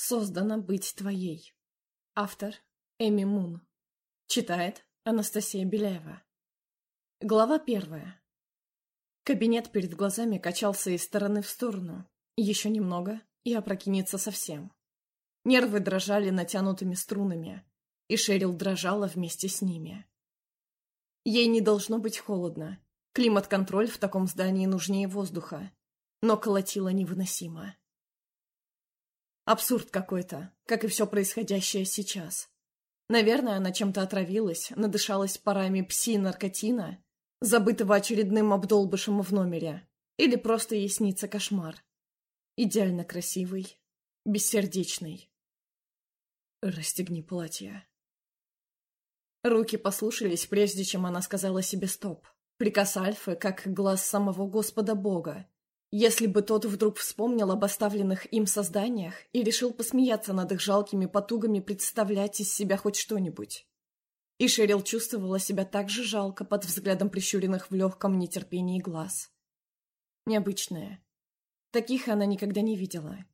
Создана быть твоей. Автор Эми Мун. Читает Анастасия Беляева. Глава первая. Кабинет перед глазами качался из стороны в сторону. Еще немного, и опрокинется совсем. Нервы дрожали натянутыми струнами, и Шерил дрожала вместе с ними. Ей не должно быть холодно. Климат-контроль в таком здании нужнее воздуха. Но колотило невыносимо. Абсурд какой-то, как и все происходящее сейчас. Наверное, она чем-то отравилась, надышалась парами пси-наркотина, забытого очередным обдолбышем в номере. Или просто ей снится кошмар. Идеально красивый, бессердечный. «Расстегни платье». Руки послушались, прежде чем она сказала себе «стоп». Приказ Альфы, как глаз самого Господа Бога, если бы тот вдруг вспомнил об оставленных им созданиях и решил посмеяться над их жалкими потугами представлять из себя хоть что-нибудь. И Шерил чувствовала себя так же жалко под взглядом прищуренных в легком нетерпении глаз. Необычное. Таких она никогда не видела.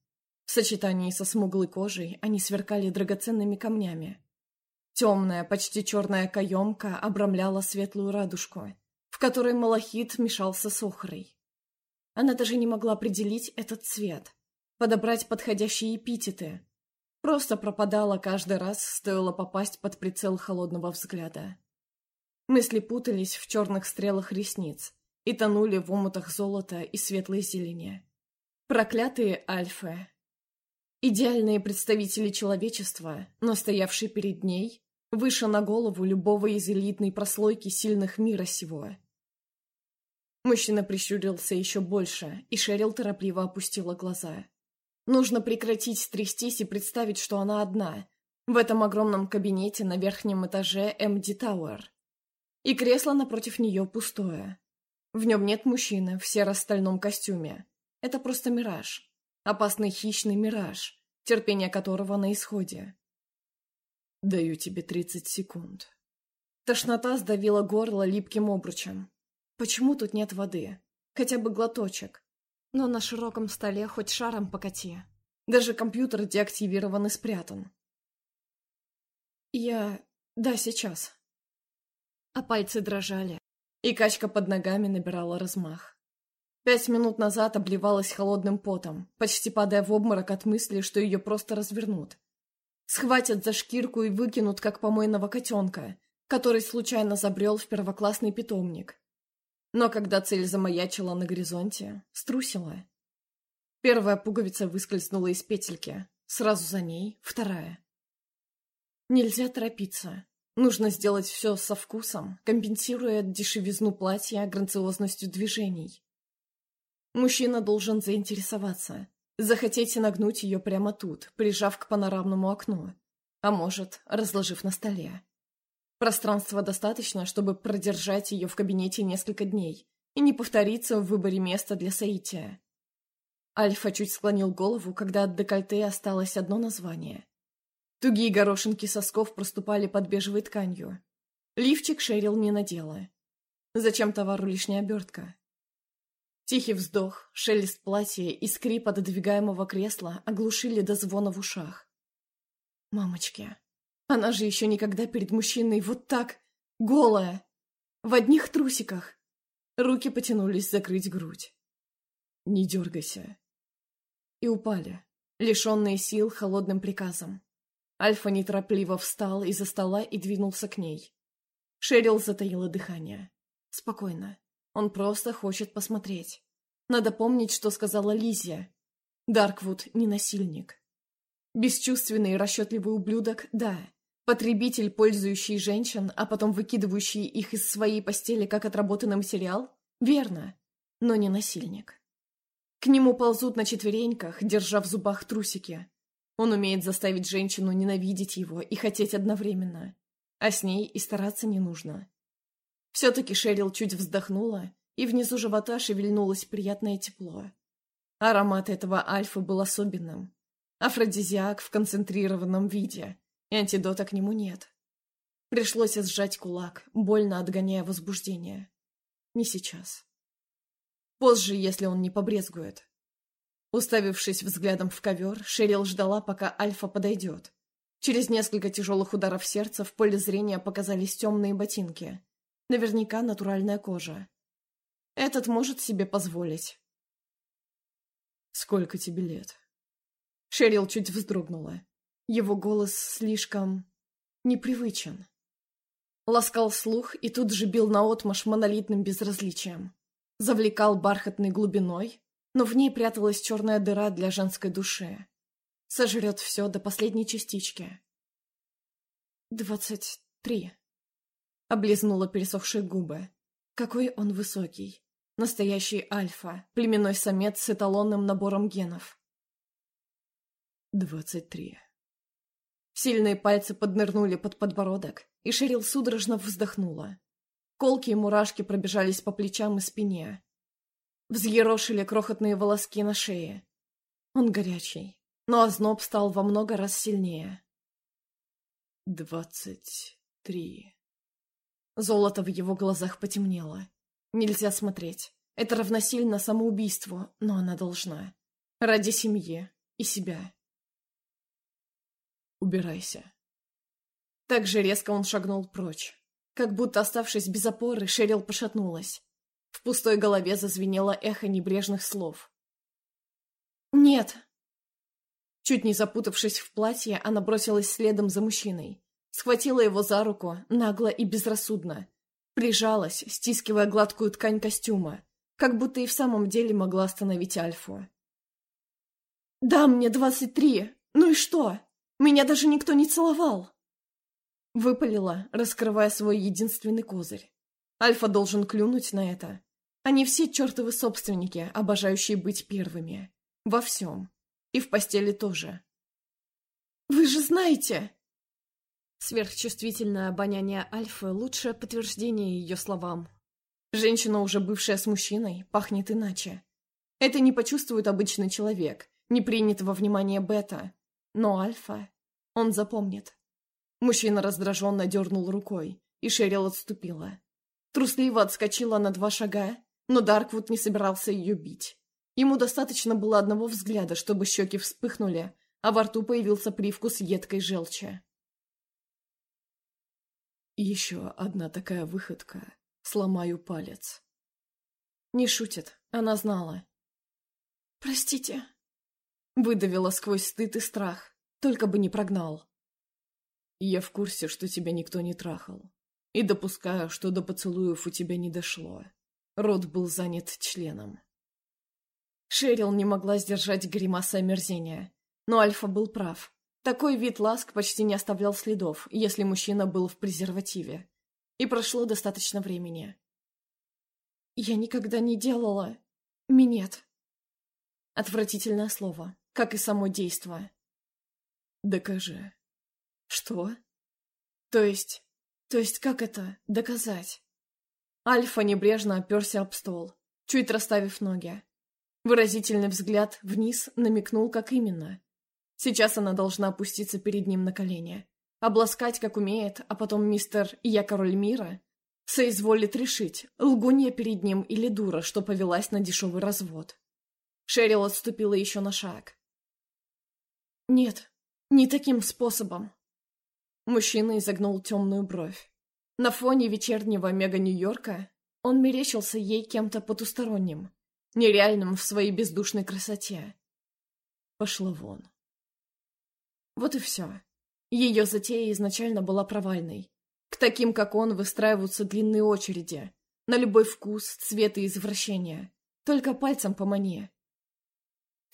В сочетании со смуглой кожей они сверкали драгоценными камнями. Темная, почти черная каемка обрамляла светлую радужку, в которой малахит мешался с охрой. Она даже не могла определить этот цвет, подобрать подходящие эпитеты. Просто пропадала каждый раз, стоило попасть под прицел холодного взгляда. Мысли путались в черных стрелах ресниц и тонули в омутах золота и светлой зелени. Проклятые альфы. Идеальные представители человечества, но стоявшие перед ней, выше на голову любого из элитной прослойки сильных мира сего. Мужчина прищурился еще больше, и Шерил торопливо опустила глаза. Нужно прекратить трястись и представить, что она одна, в этом огромном кабинете на верхнем этаже МД Тауэр. И кресло напротив нее пустое. В нем нет мужчины в серо-стальном костюме. Это просто мираж. Опасный хищный мираж, терпение которого на исходе. Даю тебе тридцать секунд. Тошнота сдавила горло липким обручем. Почему тут нет воды? Хотя бы глоточек. Но на широком столе хоть шаром покати. Даже компьютер деактивирован и спрятан. Я... Да, сейчас. А пальцы дрожали, и качка под ногами набирала размах. Пять минут назад обливалась холодным потом, почти падая в обморок от мысли, что ее просто развернут. Схватят за шкирку и выкинут, как помойного котенка, который случайно забрел в первоклассный питомник. Но когда цель замаячила на горизонте, струсила. Первая пуговица выскользнула из петельки, сразу за ней вторая. Нельзя торопиться. Нужно сделать все со вкусом, компенсируя дешевизну платья грациозностью движений. Мужчина должен заинтересоваться, захотеть нагнуть ее прямо тут, прижав к панорамному окну, а может, разложив на столе. Пространства достаточно, чтобы продержать ее в кабинете несколько дней и не повториться в выборе места для соития. Альфа чуть склонил голову, когда от декольте осталось одно название. Тугие горошинки сосков проступали под бежевой тканью. Лифчик Шерил не надела. Зачем товару лишняя обертка? Тихий вздох, шелест платья и скрип отодвигаемого кресла оглушили до звона в ушах. «Мамочки!» Она же еще никогда перед мужчиной вот так, голая, в одних трусиках. Руки потянулись закрыть грудь. «Не дергайся». И упали, лишенные сил холодным приказом. Альфа неторопливо встал из-за стола и двинулся к ней. Шерил затаила дыхание. Спокойно. Он просто хочет посмотреть. Надо помнить, что сказала Лизия. Дарквуд не насильник. Бесчувственный и расчетливый ублюдок, да. Потребитель, пользующий женщин, а потом выкидывающий их из своей постели как отработанный материал? Верно, но не насильник. К нему ползут на четвереньках, держа в зубах трусики. Он умеет заставить женщину ненавидеть его и хотеть одновременно. А с ней и стараться не нужно. Все-таки Шерил чуть вздохнула, и внизу живота шевельнулось приятное тепло. Аромат этого альфа был особенным. Афродизиак в концентрированном виде – антидота к нему нет. Пришлось сжать кулак, больно отгоняя возбуждение. Не сейчас. Позже, если он не побрезгует. Уставившись взглядом в ковер, Шерил ждала, пока Альфа подойдет. Через несколько тяжелых ударов сердца в поле зрения показались темные ботинки. Наверняка натуральная кожа. Этот может себе позволить. «Сколько тебе лет?» Шерил чуть вздрогнула. Его голос слишком... непривычен. Ласкал слух и тут же бил наотмашь монолитным безразличием. Завлекал бархатной глубиной, но в ней пряталась черная дыра для женской души. Сожрет все до последней частички. «Двадцать три», — облизнула пересохшие губы. «Какой он высокий. Настоящий альфа, племенной самец с эталонным набором генов». «Двадцать три». Сильные пальцы поднырнули под подбородок, и Шерил судорожно вздохнула. Колки и мурашки пробежались по плечам и спине. Взъерошили крохотные волоски на шее. Он горячий, но озноб стал во много раз сильнее. «Двадцать три...» Золото в его глазах потемнело. Нельзя смотреть. Это равносильно самоубийству, но она должна. Ради семьи и себя. Убирайся. Так же резко он шагнул прочь. Как будто, оставшись без опоры, Шерил пошатнулась. В пустой голове зазвенело эхо небрежных слов. «Нет!» Чуть не запутавшись в платье, она бросилась следом за мужчиной. Схватила его за руку, нагло и безрассудно. Прижалась, стискивая гладкую ткань костюма, как будто и в самом деле могла остановить Альфу. «Да, мне двадцать три. Ну и что? Меня даже никто не целовал!» Выпалила, раскрывая свой единственный козырь. Альфа должен клюнуть на это. Они все чертовы собственники, обожающие быть первыми. Во всем. И в постели тоже. «Вы же знаете!» Сверхчувствительное обоняние Альфы — лучшее подтверждение ее словам. Женщина, уже бывшая с мужчиной, пахнет иначе. Это не почувствует обычный человек, не принят во внимание бета. Но Альфа... Он запомнит. Мужчина раздраженно дернул рукой, и Шерил отступила. Трусливо отскочила на два шага, но Дарквуд не собирался ее бить. Ему достаточно было одного взгляда, чтобы щеки вспыхнули, а во рту появился привкус едкой желчи. Еще одна такая выходка. Сломаю палец. Не шутит, она знала. «Простите», — выдавила сквозь стыд и страх, только бы не прогнал. «Я в курсе, что тебя никто не трахал, и допускаю, что до поцелуев у тебя не дошло. Рот был занят членом». Шерил не могла сдержать гримаса омерзения, но Альфа был прав. Такой вид ласк почти не оставлял следов, если мужчина был в презервативе. И прошло достаточно времени. «Я никогда не делала... минет». Отвратительное слово, как и само действо. «Докажи». «Что?» «То есть... то есть как это доказать?» Альфа небрежно оперся об стол, чуть расставив ноги. Выразительный взгляд вниз намекнул, как именно. Сейчас она должна опуститься перед ним на колени, обласкать, как умеет, а потом мистер «Я король мира» соизволит решить, лгунья перед ним или дура, что повелась на дешевый развод. Шерил отступила еще на шаг. «Нет, не таким способом». Мужчина изогнул темную бровь. На фоне вечернего мега-Нью-Йорка он мерещился ей кем-то потусторонним, нереальным в своей бездушной красоте. Пошла вон. Вот и все. Ее затея изначально была провальной. К таким, как он, выстраиваются длинные очереди. На любой вкус, цвет и извращение. Только пальцем помани.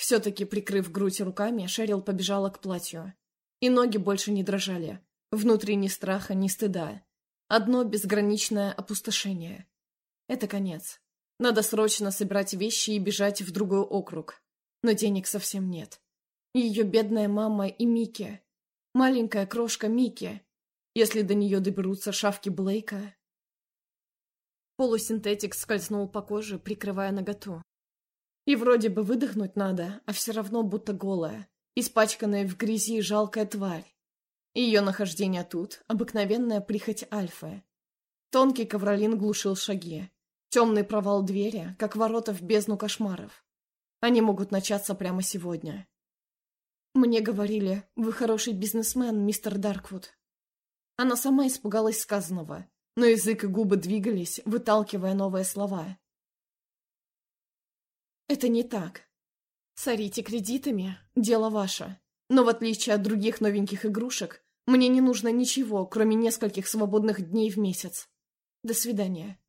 Все-таки, прикрыв грудь руками, Шерил побежала к платью. И ноги больше не дрожали. Внутри ни страха, ни стыда. Одно безграничное опустошение. Это конец. Надо срочно собирать вещи и бежать в другой округ. Но денег совсем нет. Ее бедная мама и Микки. Маленькая крошка Микки. Если до нее доберутся шавки Блейка. Полусинтетик скользнул по коже, прикрывая наготу. И вроде бы выдохнуть надо, а все равно будто голая, испачканная в грязи жалкая тварь. Ее нахождение тут — обыкновенная прихоть Альфы. Тонкий ковролин глушил шаги. Темный провал двери, как ворота в бездну кошмаров. Они могут начаться прямо сегодня. Мне говорили, вы хороший бизнесмен, мистер Дарквуд. Она сама испугалась сказанного, но язык и губы двигались, выталкивая новые слова. Это не так. Сорите кредитами – дело ваше. Но в отличие от других новеньких игрушек, мне не нужно ничего, кроме нескольких свободных дней в месяц. До свидания.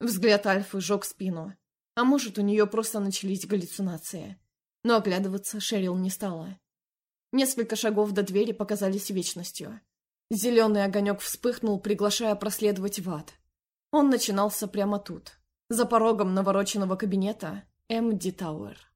Взгляд Альфы жег спину. А может, у нее просто начались галлюцинации. Но оглядываться Шерил не стала. Несколько шагов до двери показались вечностью. Зеленый огонек вспыхнул, приглашая проследовать в ад. Он начинался прямо тут, за порогом навороченного кабинета М.Ди Тауэр.